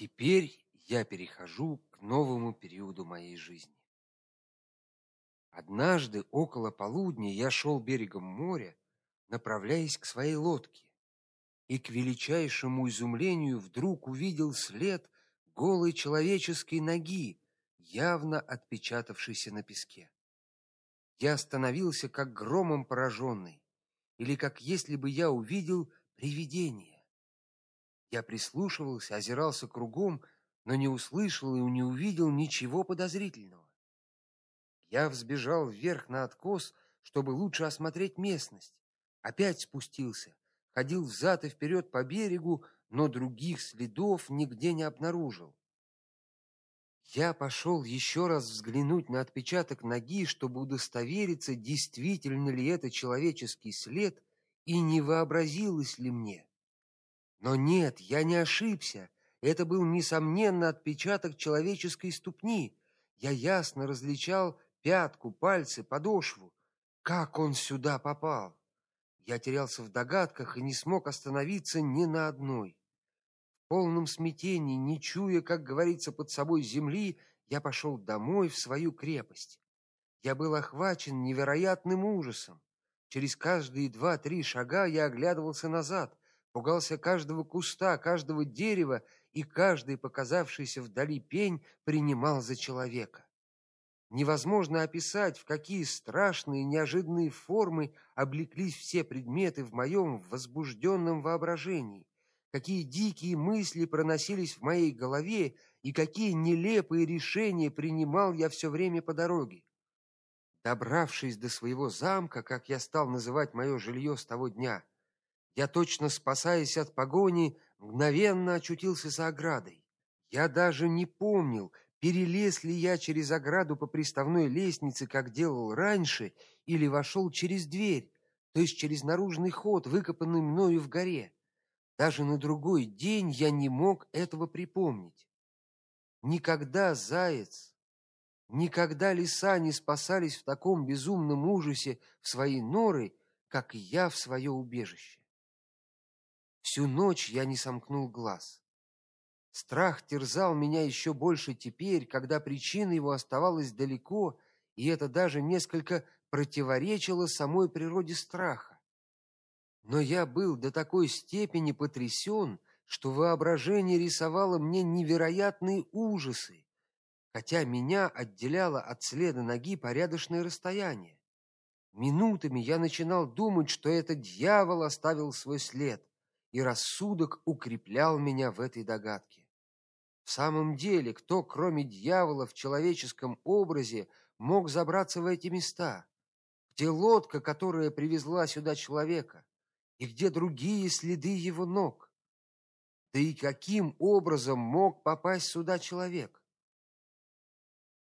Теперь я перехожу к новому периоду моей жизни. Однажды около полудня я шел берегом моря, направляясь к своей лодке, и к величайшему изумлению вдруг увидел след голой человеческой ноги, явно отпечатавшейся на песке. Я остановился как громом пораженный, или как если бы я увидел привидение. Я прислушивался, озирался кругом, но не услышал и не увидел ничего подозрительного. Я взбежал вверх на откос, чтобы лучше осмотреть местность. Опять спустился, ходил взад и вперед по берегу, но других следов нигде не обнаружил. Я пошел еще раз взглянуть на отпечаток ноги, чтобы удостовериться, действительно ли это человеческий след и не вообразилось ли мне. Но нет, я не ошибся. Это был несомненно отпечаток человеческой ступни. Я ясно различал пятку, пальцы, подошву. Как он сюда попал? Я терялся в догадках и не смог остановиться ни на одной. В полном смятении, не чуя, как говорится, под собой земли, я пошел домой в свою крепость. Я был охвачен невероятным ужасом. Через каждые два-три шага я оглядывался назад, пугался каждого куста, каждого дерева, и каждый показавшийся вдали пень принимал за человека. Невозможно описать, в какие страшные неожиданные формы облеклись все предметы в моем возбужденном воображении, какие дикие мысли проносились в моей голове и какие нелепые решения принимал я все время по дороге. Добравшись до своего замка, как я стал называть мое жилье с того дня, я точно спасаясь от погони, мгновенно очутился за оградой. Я даже не помнил, перелез ли я через ограду по приставной лестнице, как делал раньше, или вошел через дверь, то есть через наружный ход, выкопанный мною в горе. Даже на другой день я не мог этого припомнить. Никогда заяц, никогда лиса не спасались в таком безумном ужасе в свои норы, как я в свое убежище. Всю ночь я не сомкнул глаз. Страх терзал меня еще больше теперь, когда причина его оставалась далеко, и это даже несколько противоречило самой природе страха. Но я был до такой степени потрясен, что воображение рисовало мне невероятные ужасы, хотя меня отделяло от следа ноги порядочное расстояние. Минутами я начинал думать, что это дьявол оставил свой след, и рассудок укреплял меня в этой догадке. В самом деле, кто, кроме дьявола в человеческом образе, мог забраться в эти места? Где лодка, которая привезла сюда человека? И где другие следы его ног? Да и каким образом мог попасть сюда человек?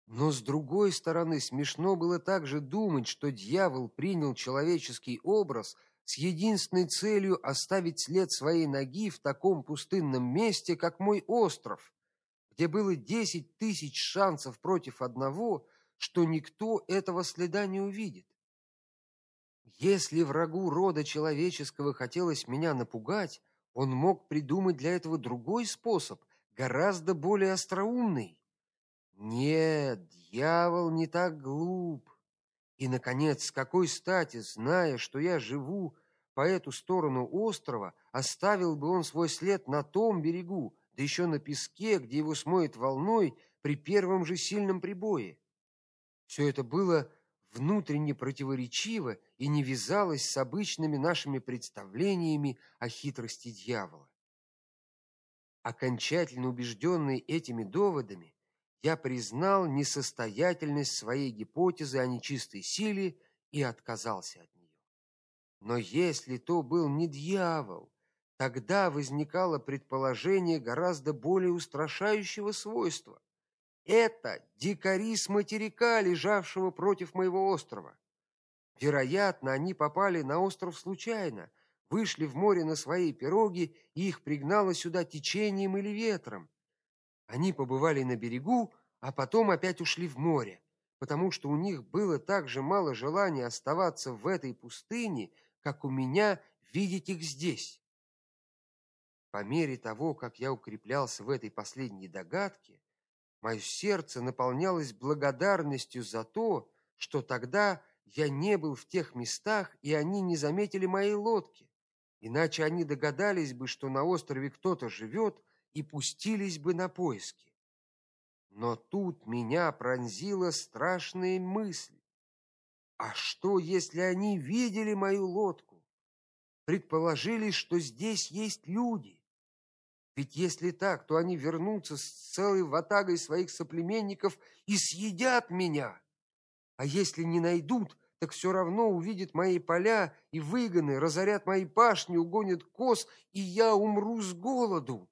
Но с другой стороны, смешно было также думать, что дьявол принял человеческий образ с единственной целью оставить след своей ноги в таком пустынном месте, как мой остров, где было десять тысяч шансов против одного, что никто этого следа не увидит. Если врагу рода человеческого хотелось меня напугать, он мог придумать для этого другой способ, гораздо более остроумный. Нет, дьявол не так глуп. И наконец, с какой стати, зная, что я живу по эту сторону острова, оставил бы он свой след на том берегу, да еще на песке, где его смоет волной при первом же сильном прибое. Все это было внутренне противоречиво и не вязалось с обычными нашими представлениями о хитрости дьявола. Окончательно убежденный этими доводами, я признал несостоятельность своей гипотезы о нечистой силе и отказался от нее. Но если то был не дьявол, тогда возникало предположение гораздо более устрашающего свойства. Это дикари с материка, лежавшего против моего острова. Вероятно, они попали на остров случайно, вышли в море на своей пироге, и их пригнало сюда течением или ветром. Они побывали на берегу, а потом опять ушли в море, потому что у них было так же мало желания оставаться в этой пустыне, как у меня видеть их здесь. По мере того, как я укреплялся в этой последней догадке, мое сердце наполнялось благодарностью за то, что тогда я не был в тех местах, и они не заметили моей лодки. Иначе они догадались бы, что на острове кто-то живет, и пустились бы на поиски. Но тут меня пронзила страшная мысль. А что, если они видели мою лодку? Предположили, что здесь есть люди. Ведь если так, то они вернутся с целой ватагой своих соплеменников и съедят меня. А если не найдут, так все равно увидят мои поля и выгоны, разорят мои пашни, угонят коз, и я умру с голоду.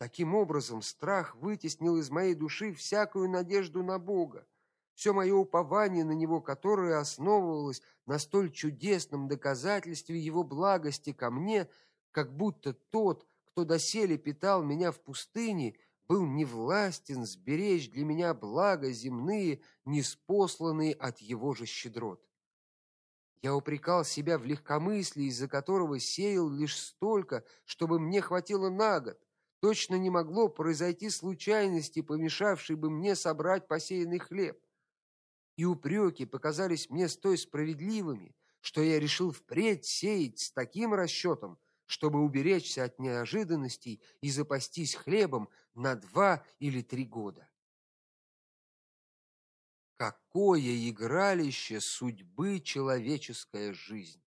Таким образом, страх вытеснил из моей души всякую надежду на Бога. Все мое упование на него, которое основывалось на столь чудесном доказательстве его благости ко мне, как будто тот, кто доселе питал меня в пустыне, был невластен сберечь для меня блага земные, неспосланные от его же щедрот. Я упрекал себя в легкомыслии, из-за которого сеял лишь столько, чтобы мне хватило на год. Точно не могло произойти случайности, помешавшей бы мне собрать посеянный хлеб. И упреки показались мне столь справедливыми, что я решил впредь сеять с таким расчетом, чтобы уберечься от неожиданностей и запастись хлебом на два или три года. Какое игралище судьбы человеческая жизнь!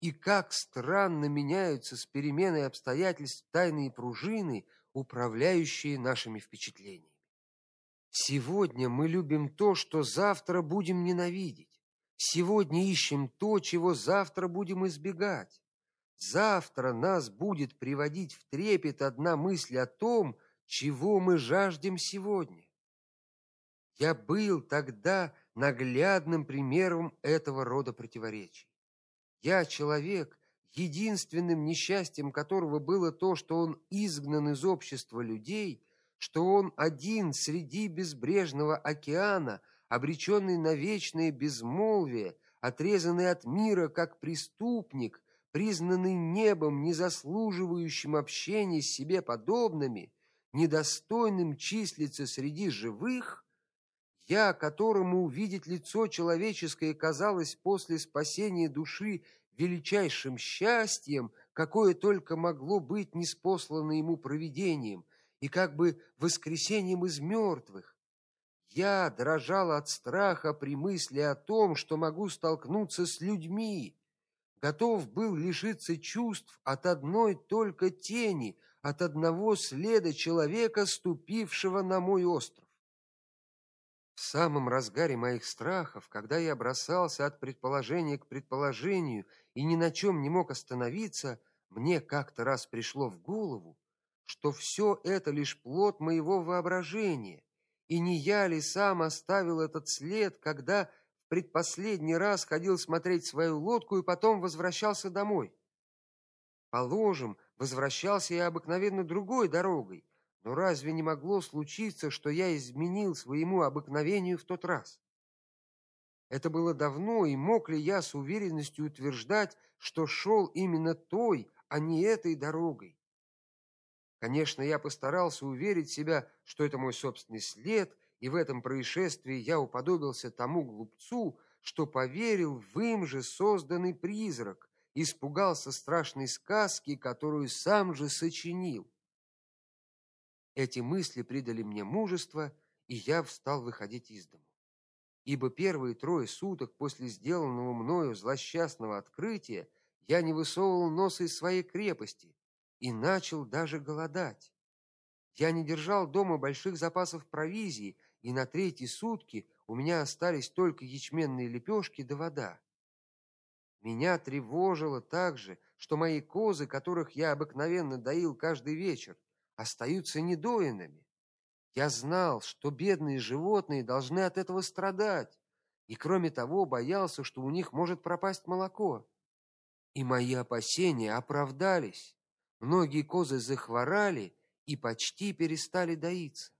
И как странно меняются с переменой обстоятельств тайные пружины, управляющие нашими впечатлениями. Сегодня мы любим то, что завтра будем ненавидеть. Сегодня ищем то, чего завтра будем избегать. Завтра нас будет приводить в трепет одна мысль о том, чего мы жаждем сегодня. Я был тогда наглядным примером этого рода противоречий. Я человек, единственным несчастьем которого было то, что он изгнан из общества людей, что он один среди безбрежного океана, обреченный на вечное безмолвие, отрезанный от мира как преступник, признанный небом незаслуживающим общения с себе подобными, недостойным числиться среди живых, я, которому увидеть лицо человеческое казалось после спасения души величайшим счастьем, какое только могло быть неспослано ему провидением, и как бы воскресением из мертвых. Я дрожал от страха при мысли о том, что могу столкнуться с людьми, готов был лишиться чувств от одной только тени, от одного следа человека, ступившего на мой остров. В самом разгаре моих страхов, когда я бросался от предположения к предположению и ни на чем не мог остановиться, мне как-то раз пришло в голову, что все это лишь плод моего воображения, и не я ли сам оставил этот след, когда в предпоследний раз ходил смотреть свою лодку и потом возвращался домой. Положим, возвращался я обыкновенно другой дорогой, но разве не могло случиться, что я изменил своему обыкновению в тот раз? Это было давно, и мог ли я с уверенностью утверждать, что шел именно той, а не этой дорогой? Конечно, я постарался уверить себя, что это мой собственный след, и в этом происшествии я уподобился тому глупцу, что поверил в им же созданный призрак, испугался страшной сказки, которую сам же сочинил. Эти мысли придали мне мужество, и я встал выходить из дома. Ибо первые трое суток после сделанного мною злосчастного открытия я не высовывал носа из своей крепости и начал даже голодать. Я не держал дома больших запасов провизии, и на третьи сутки у меня остались только ячменные лепешки да вода. Меня тревожило также, что мои козы, которых я обыкновенно доил каждый вечер, остаются недоенными. Я знал, что бедные животные должны от этого страдать, и кроме того, боялся, что у них может пропасть молоко. И мои опасения оправдались. Многие козы захворали и почти перестали доиться.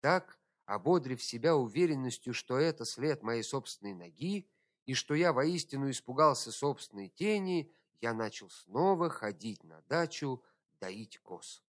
Так, ободрив себя уверенностью, что это след моей собственной ноги, и что я воистину испугался собственной тени, я начал снова ходить на дачу доить коз.